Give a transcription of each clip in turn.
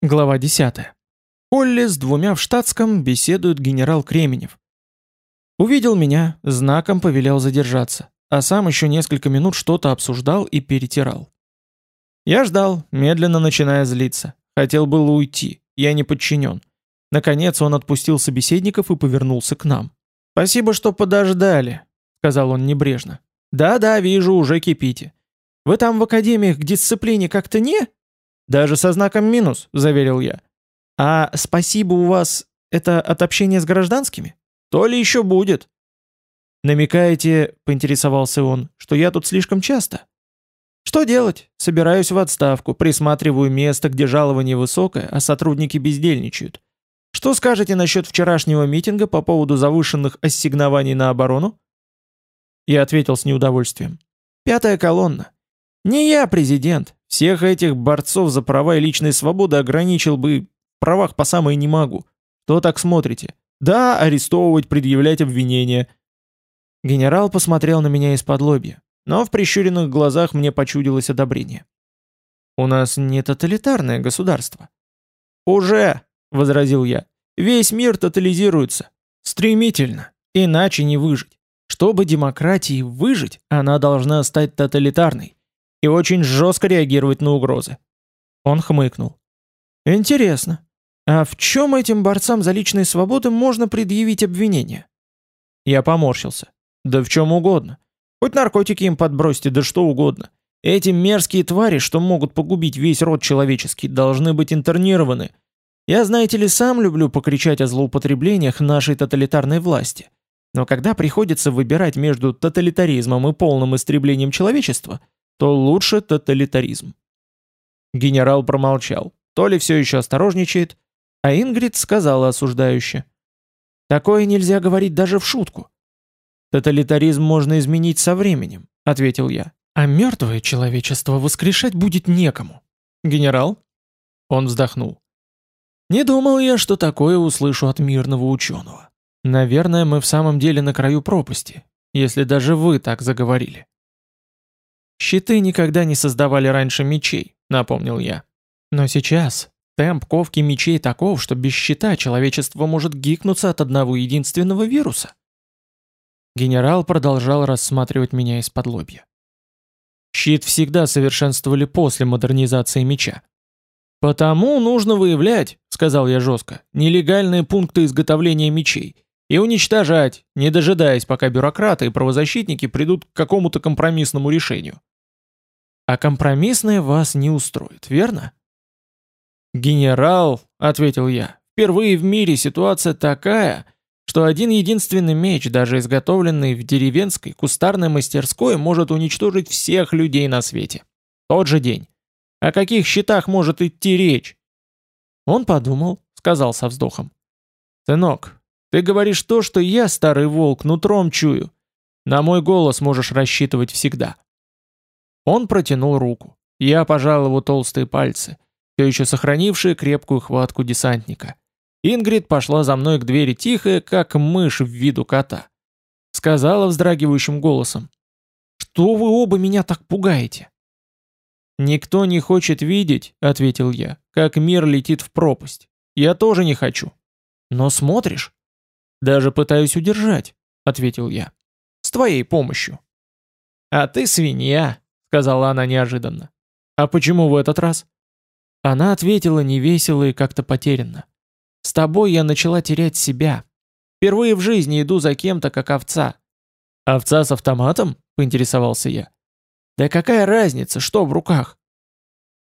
Глава 10. Олли с двумя в штатском беседует генерал Кременев. Увидел меня, знаком повелел задержаться, а сам еще несколько минут что-то обсуждал и перетирал. Я ждал, медленно начиная злиться. Хотел было уйти, я не подчинен. Наконец он отпустил собеседников и повернулся к нам. «Спасибо, что подождали», — сказал он небрежно. «Да-да, вижу, уже кипите. Вы там в академиях к дисциплине как-то не?» «Даже со знаком минус», — заверил я. «А спасибо у вас — это от общения с гражданскими? То ли еще будет?» «Намекаете, — поинтересовался он, — что я тут слишком часто?» «Что делать? Собираюсь в отставку, присматриваю место, где жалование высокое, а сотрудники бездельничают. Что скажете насчет вчерашнего митинга по поводу завышенных ассигнований на оборону?» Я ответил с неудовольствием. «Пятая колонна. Не я президент. Всех этих борцов за права и личные свободы ограничил бы правах по самой не могу. Что так смотрите? Да, арестовывать, предъявлять обвинения. Генерал посмотрел на меня из-под лобья, но в прищуренных глазах мне почудилось одобрение. У нас не тоталитарное государство. Уже, возразил я. Весь мир тотализируется. Стремительно. Иначе не выжить. Чтобы демократии выжить, она должна стать тоталитарной и очень жестко реагировать на угрозы. Он хмыкнул. Интересно, а в чем этим борцам за личные свободы можно предъявить обвинение? Я поморщился. Да в чем угодно. Хоть наркотики им подбросьте, да что угодно. Эти мерзкие твари, что могут погубить весь род человеческий, должны быть интернированы. Я, знаете ли, сам люблю покричать о злоупотреблениях нашей тоталитарной власти. Но когда приходится выбирать между тоталитаризмом и полным истреблением человечества – то лучше тоталитаризм. Генерал промолчал. То ли все еще осторожничает, а Ингрид сказала осуждающе. «Такое нельзя говорить даже в шутку». «Тоталитаризм можно изменить со временем», — ответил я. «А мертвое человечество воскрешать будет некому». «Генерал?» Он вздохнул. «Не думал я, что такое услышу от мирного ученого. Наверное, мы в самом деле на краю пропасти, если даже вы так заговорили». Щиты никогда не создавали раньше мечей, напомнил я. Но сейчас темп ковки мечей таков, что без щита человечество может гикнуться от одного единственного вируса. Генерал продолжал рассматривать меня из-под лобья. Щит всегда совершенствовали после модернизации меча. «Потому нужно выявлять», — сказал я жестко, — «нелегальные пункты изготовления мечей и уничтожать, не дожидаясь, пока бюрократы и правозащитники придут к какому-то компромиссному решению. А компромиссное вас не устроит, верно? «Генерал», — ответил я, — «впервые в мире ситуация такая, что один единственный меч, даже изготовленный в деревенской кустарной мастерской, может уничтожить всех людей на свете. Тот же день. О каких счетах может идти речь?» Он подумал, сказал со вздохом. «Сынок, ты говоришь то, что я, старый волк, нутром чую. На мой голос можешь рассчитывать всегда. Он протянул руку. Я пожал его толстые пальцы, все еще сохранившие крепкую хватку десантника. Ингрид пошла за мной к двери тихая, как мышь в виду кота. Сказала вздрагивающим голосом. «Что вы оба меня так пугаете?» «Никто не хочет видеть», — ответил я, — «как мир летит в пропасть. Я тоже не хочу». «Но смотришь?» «Даже пытаюсь удержать», — ответил я. «С твоей помощью». «А ты свинья», сказала она неожиданно. «А почему в этот раз?» Она ответила невесело и как-то потерянно. «С тобой я начала терять себя. Впервые в жизни иду за кем-то, как овца». «Овца с автоматом?» — поинтересовался я. «Да какая разница, что в руках?»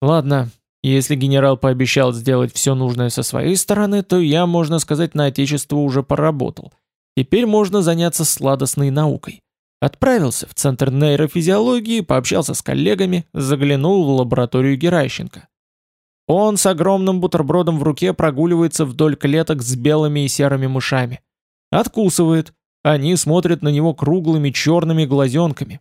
«Ладно, если генерал пообещал сделать все нужное со своей стороны, то я, можно сказать, на отечество уже поработал. Теперь можно заняться сладостной наукой. Отправился в Центр нейрофизиологии, пообщался с коллегами, заглянул в лабораторию Геращенко. Он с огромным бутербродом в руке прогуливается вдоль клеток с белыми и серыми мышами. Откусывает. Они смотрят на него круглыми черными глазенками.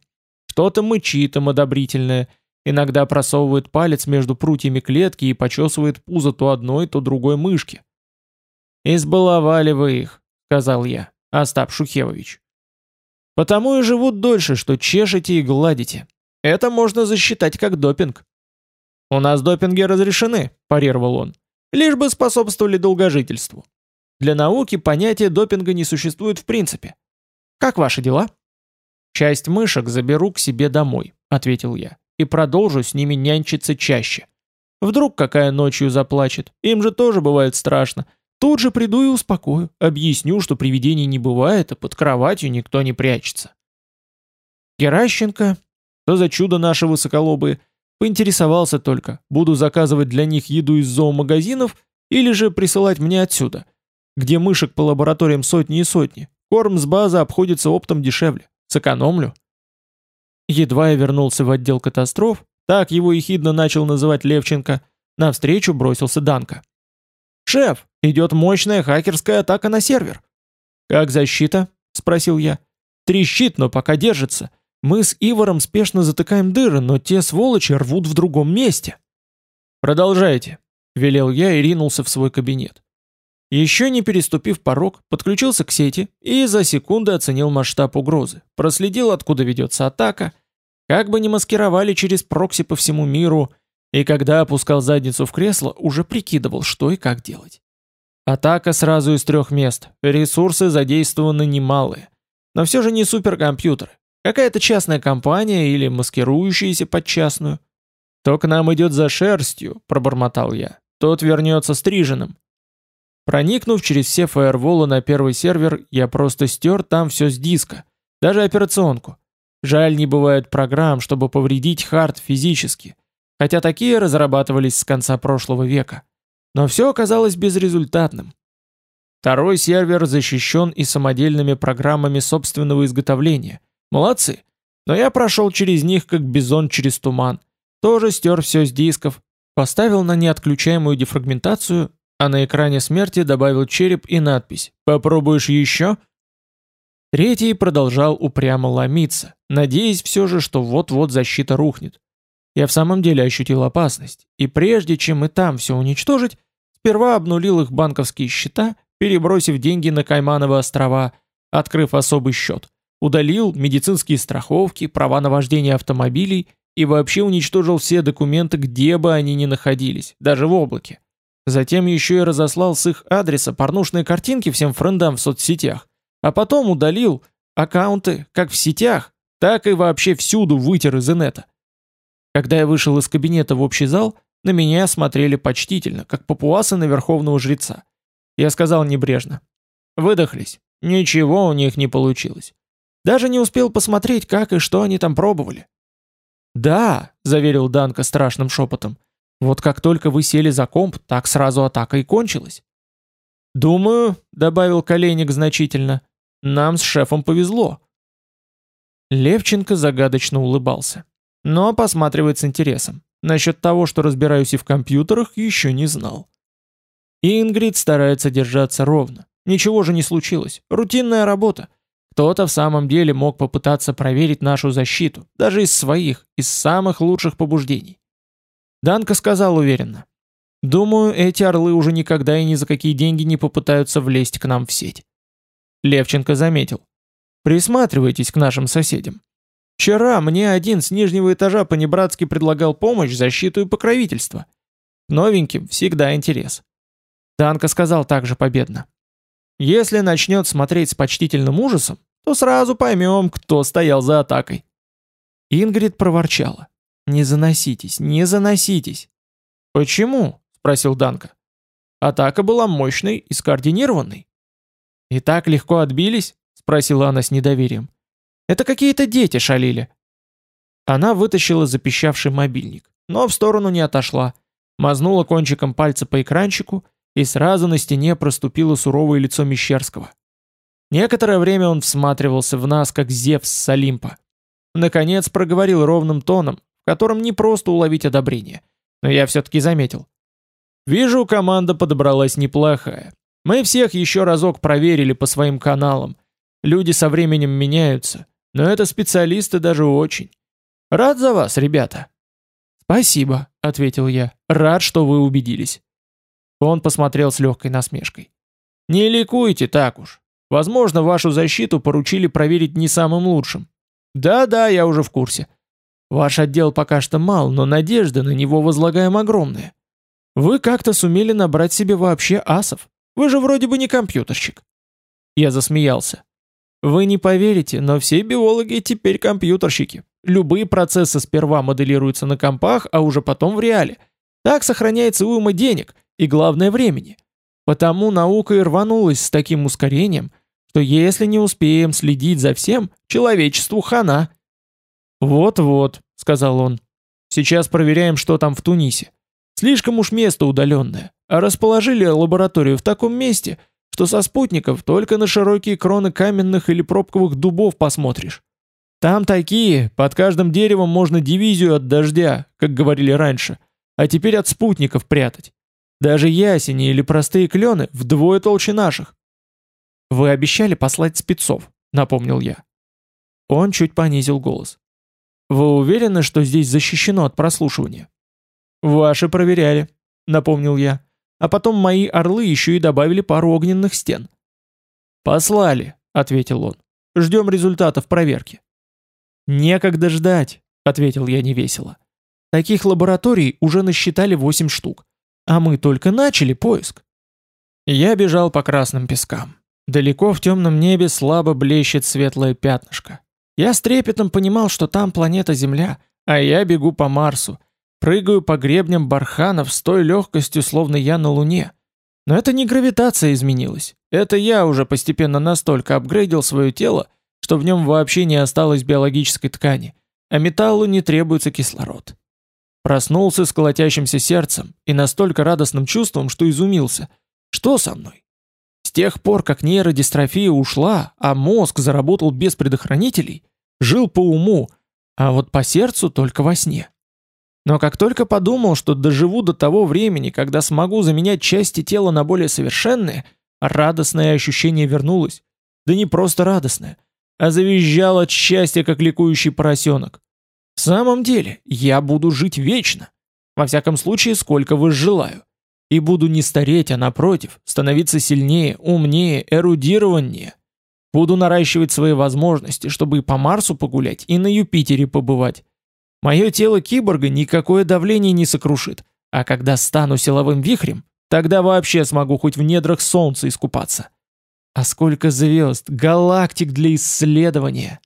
Что-то мычит им одобрительное. Иногда просовывает палец между прутьями клетки и почесывает пузо то одной, то другой мышки. «Избаловали вы их», — сказал я, Остап Шухевович. Потому и живут дольше, что чешете и гладите. Это можно засчитать как допинг. «У нас допинги разрешены», – парировал он. лишь бы способствовали долгожительству. Для науки понятия допинга не существует в принципе. Как ваши дела? Часть мышек заберу к себе домой, ответил я, и продолжу с ними нянчиться чаще. Вдруг какая ночью заплачет, им же тоже бывает страшно. Тут же приду и успокою, объясню, что привидений не бывает, а под кроватью никто не прячется. Геращенко, что за чудо наши высоколобые, поинтересовался только, буду заказывать для них еду из зоомагазинов или же присылать мне отсюда, где мышек по лабораториям сотни и сотни. Корм с базы обходится оптом дешевле. Сэкономлю. Едва я вернулся в отдел катастроф, так его ехидно начал называть Левченко, навстречу бросился Данка. «Шеф, идет мощная хакерская атака на сервер». «Как защита?» — спросил я. «Трещит, но пока держится. Мы с Ивором спешно затыкаем дыры, но те сволочи рвут в другом месте». «Продолжайте», — велел я и ринулся в свой кабинет. Еще не переступив порог, подключился к сети и за секунды оценил масштаб угрозы, проследил, откуда ведется атака, как бы ни маскировали через прокси по всему миру, и когда опускал задницу в кресло, уже прикидывал, что и как делать. Атака сразу из трех мест, ресурсы задействованы немалые, но все же не суперкомпьютеры, какая-то частная компания или маскирующаяся под частную. «То к нам идет за шерстью», — пробормотал я, — «тот вернется стриженным». Проникнув через все фаерволы на первый сервер, я просто стер там все с диска, даже операционку. Жаль, не бывает программ, чтобы повредить хард физически, хотя такие разрабатывались с конца прошлого века. Но все оказалось безрезультатным. Второй сервер защищен и самодельными программами собственного изготовления. Молодцы. Но я прошел через них, как бизон через туман. Тоже стер все с дисков, поставил на неотключаемую дефрагментацию а на экране смерти добавил череп и надпись «Попробуешь еще?» Третий продолжал упрямо ломиться, надеясь все же, что вот-вот защита рухнет. Я в самом деле ощутил опасность, и прежде чем и там все уничтожить, сперва обнулил их банковские счета, перебросив деньги на Каймановы острова, открыв особый счет, удалил медицинские страховки, права на вождение автомобилей и вообще уничтожил все документы, где бы они ни находились, даже в облаке. Затем еще и разослал с их адреса порнушные картинки всем френдам в соцсетях, а потом удалил аккаунты как в сетях, так и вообще всюду вытер из инета. Когда я вышел из кабинета в общий зал, на меня смотрели почтительно, как папуасы на верховного жреца. Я сказал небрежно. Выдохлись. Ничего у них не получилось. Даже не успел посмотреть, как и что они там пробовали. «Да», — заверил Данка страшным шепотом, вот как только вы сели за комп, так сразу атака и кончилась. «Думаю», — добавил Коленник значительно, — «нам с шефом повезло». Левченко загадочно улыбался, но посматривает с интересом. Насчет того, что разбираюсь и в компьютерах, еще не знал. Ингрид старается держаться ровно. Ничего же не случилось. Рутинная работа. Кто-то в самом деле мог попытаться проверить нашу защиту, даже из своих, из самых лучших побуждений. Данка сказал уверенно. «Думаю, эти орлы уже никогда и ни за какие деньги не попытаются влезть к нам в сеть». Левченко заметил. «Присматривайтесь к нашим соседям. Вчера мне один с нижнего этажа понебратски предлагал помощь, защиту и покровительство. Новеньким всегда интерес». Данка сказал также победно. «Если начнет смотреть с почтительным ужасом, то сразу поймем, кто стоял за атакой». Ингрид проворчала. «Не заноситесь, не заноситесь!» «Почему?» — спросил Данка. «Атака была мощной и скоординированной». «И так легко отбились?» — спросила она с недоверием. «Это какие-то дети шалили». Она вытащила запищавший мобильник, но в сторону не отошла, мазнула кончиком пальца по экранчику, и сразу на стене проступило суровое лицо Мещерского. Некоторое время он всматривался в нас, как Зевс с Олимпа. Наконец проговорил ровным тоном, в котором не просто уловить одобрение. Но я все-таки заметил. Вижу, команда подобралась неплохая. Мы всех еще разок проверили по своим каналам. Люди со временем меняются, но это специалисты даже очень. Рад за вас, ребята. Спасибо, ответил я. Рад, что вы убедились. Он посмотрел с легкой насмешкой. Не ликуйте так уж. Возможно, вашу защиту поручили проверить не самым лучшим. Да-да, я уже в курсе. Ваш отдел пока что мал, но надежды на него возлагаем огромные. Вы как-то сумели набрать себе вообще асов. Вы же вроде бы не компьютерщик. Я засмеялся. Вы не поверите, но все биологи теперь компьютерщики. Любые процессы сперва моделируются на компах, а уже потом в реале. Так сохраняется уйма денег и, главное, времени. Потому наука и рванулась с таким ускорением, что если не успеем следить за всем, человечеству хана. «Вот-вот», — сказал он. «Сейчас проверяем, что там в Тунисе. Слишком уж место удаленное, а расположили лабораторию в таком месте, что со спутников только на широкие кроны каменных или пробковых дубов посмотришь. Там такие, под каждым деревом можно дивизию от дождя, как говорили раньше, а теперь от спутников прятать. Даже ясени или простые клены вдвое толще наших. «Вы обещали послать спецов», — напомнил я. Он чуть понизил голос. «Вы уверены, что здесь защищено от прослушивания?» «Ваши проверяли», — напомнил я. А потом мои орлы еще и добавили пару огненных стен. «Послали», — ответил он. «Ждем результатов проверки». «Некогда ждать», — ответил я невесело. «Таких лабораторий уже насчитали восемь штук, а мы только начали поиск». Я бежал по красным пескам. Далеко в темном небе слабо блещет светлое пятнышко. Я с трепетом понимал, что там планета Земля, а я бегу по Марсу, Прыгаю по гребням барханов с той легкостью, словно я на Луне. Но это не гравитация изменилась. Это я уже постепенно настолько апгрейдил свое тело, что в нем вообще не осталось биологической ткани, а металлу не требуется кислород. Проснулся с колотящимся сердцем и настолько радостным чувством, что изумился. Что со мной? Тех пор, как нейродистрофия ушла, а мозг заработал без предохранителей, жил по уму, а вот по сердцу только во сне. Но как только подумал, что доживу до того времени, когда смогу заменять части тела на более совершенные, радостное ощущение вернулось. Да не просто радостное, а завизжал от счастья, как ликующий поросенок. В самом деле, я буду жить вечно. Во всяком случае, сколько возжелаю. И буду не стареть, а напротив, становиться сильнее, умнее, эрудированнее. Буду наращивать свои возможности, чтобы и по Марсу погулять, и на Юпитере побывать. Мое тело киборга никакое давление не сокрушит, а когда стану силовым вихрем, тогда вообще смогу хоть в недрах Солнца искупаться. А сколько звезд, галактик для исследования!